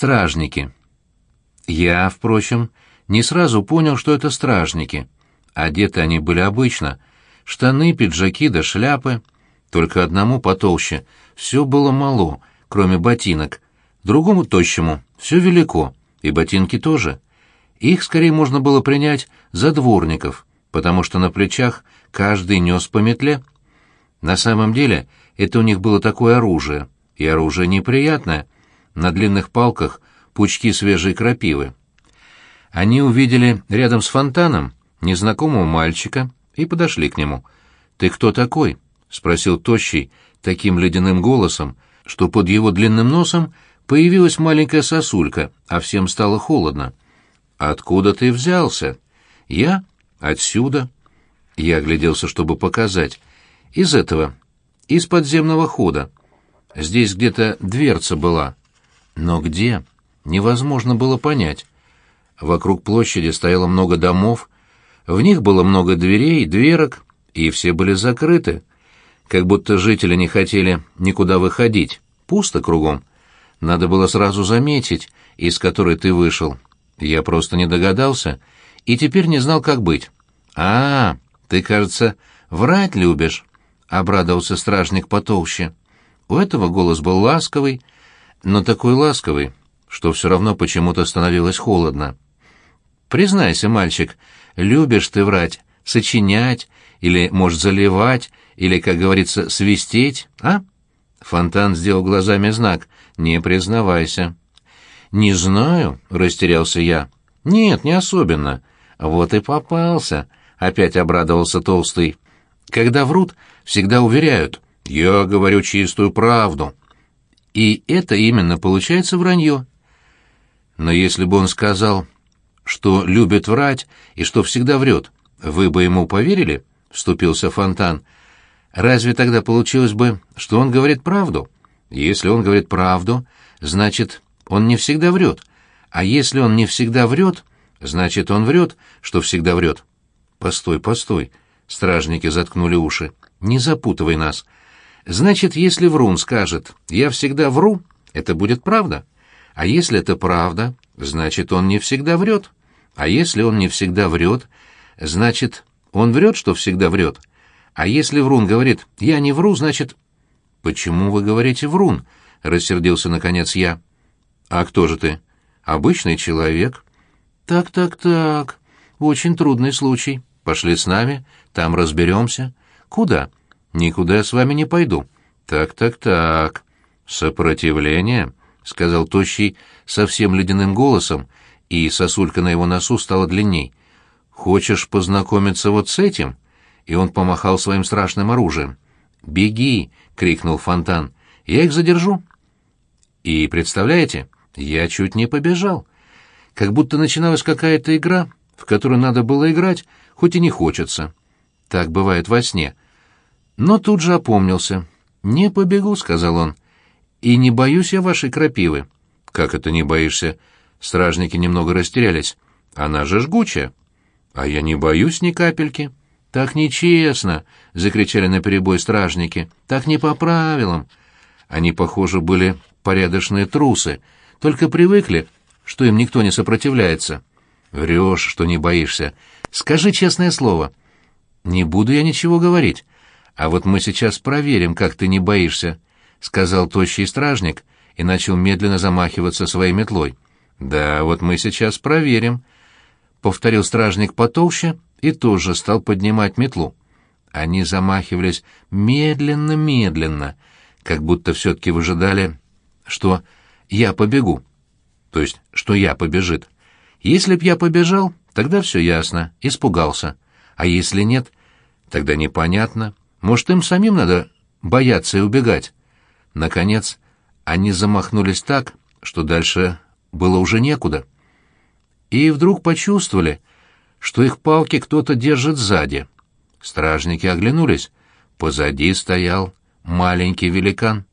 Стражники. Я, впрочем, не сразу понял, что это стражники. Одеты они были обычно. Штаны, пиджаки да шляпы. Только одному потолще. Все было мало, кроме ботинок. Другому тощему все велико, и ботинки тоже. Их скорее можно было принять за дворников, потому что на плечах каждый нес по метле. На самом деле это у них было такое оружие, и оружие неприятное. На длинных палках пучки свежей крапивы. Они увидели рядом с фонтаном незнакомого мальчика и подошли к нему. «Ты кто такой?» — спросил Тощий таким ледяным голосом, что под его длинным носом появилась маленькая сосулька, а всем стало холодно. «Откуда ты взялся?» «Я? Отсюда». Я огляделся, чтобы показать. «Из этого. Из подземного хода. Здесь где-то дверца была. Но где? Невозможно было понять. Вокруг площади стояло много домов, в них было много дверей, дверок, и все были закрыты, как будто жители не хотели никуда выходить. Пусто кругом. Надо было сразу заметить, из которой ты вышел. Я просто не догадался и теперь не знал, как быть. «А, ты, кажется, врать любишь», — обрадовался стражник потолще. У этого голос был ласковый, но такой ласковый, что все равно почему-то становилось холодно. «Признайся, мальчик, любишь ты врать, сочинять, или, может, заливать, или, как говорится, свистеть, а?» Фонтан сделал глазами знак «Не признавайся». «Не знаю», — растерялся я. «Нет, не особенно». «Вот и попался», — опять обрадовался Толстый. «Когда врут, всегда уверяют. Я говорю чистую правду». И это именно получается вранье. Но если бы он сказал, что любит врать и что всегда врет, вы бы ему поверили?» — вступился Фонтан. «Разве тогда получилось бы, что он говорит правду? Если он говорит правду, значит, он не всегда врет. А если он не всегда врет, значит, он врет, что всегда врет. Постой, постой. Стражники заткнули уши. Не запутывай нас. Значит, если врун скажет «я всегда вру», это будет правда. А если это правда, значит, он не всегда врет. А если он не всегда врет, значит, он врет, что всегда врет. А если врун говорит «я не вру», значит... «Почему вы говорите врун?» — рассердился наконец я. «А кто же ты?» «Обычный человек». «Так-так-так. Очень трудный случай. Пошли с нами, там разберемся». «Куда?» «Никуда я с вами не пойду». «Так-так-так. Сопротивление?» — сказал Тощий совсем ледяным голосом, и сосулька на его носу стала длинней. «Хочешь познакомиться вот с этим?» И он помахал своим страшным оружием. «Беги!» — крикнул Фонтан. «Я их задержу». И, представляете, я чуть не побежал. Как будто начиналась какая-то игра, в которую надо было играть, хоть и не хочется. Так бывает во сне. Но тут же опомнился. «Не побегу», — сказал он. «И не боюсь я вашей крапивы». «Как это не боишься?» Стражники немного растерялись. «Она же жгучая». «А я не боюсь ни капельки». «Так нечестно!» — закричали наперебой стражники. «Так не по правилам!» Они, похоже, были порядочные трусы, только привыкли, что им никто не сопротивляется. Врешь, что не боишься. Скажи честное слово. Не буду я ничего говорить. А вот мы сейчас проверим, как ты не боишься, — сказал тощий стражник и начал медленно замахиваться своей метлой. Да, вот мы сейчас проверим, — повторил стражник потолще и тоже стал поднимать метлу. Они замахивались медленно-медленно, как будто все-таки выжидали что я побегу. То есть, что я побежит. Если б я побежал, тогда все ясно, испугался. А если нет, тогда непонятно. Может, им самим надо бояться и убегать. Наконец, они замахнулись так, что дальше было уже некуда. И вдруг почувствовали, что их палки кто-то держит сзади. Стражники оглянулись. Позади стоял маленький великан.